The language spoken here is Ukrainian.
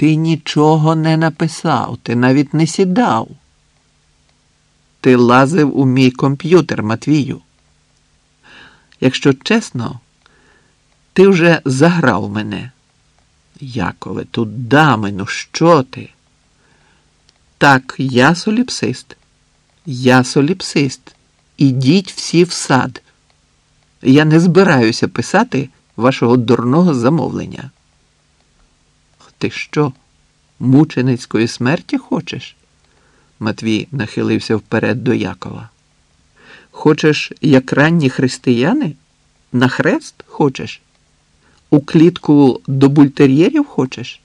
Ти нічого не написав, ти навіть не сідав. Ти лазив у мій комп'ютер, Матвію. Якщо чесно, ти вже заграв мене. Якове, тут дами, ну що ти? Так, я соліпсист. Я соліпсист. Ідіть всі в сад. Я не збираюся писати вашого дурного замовлення. Ти що, мученицької смерті хочеш? Матвій нахилився вперед до Якова. Хочеш, як ранні християни? На хрест хочеш? У клітку до бультер'єрів хочеш?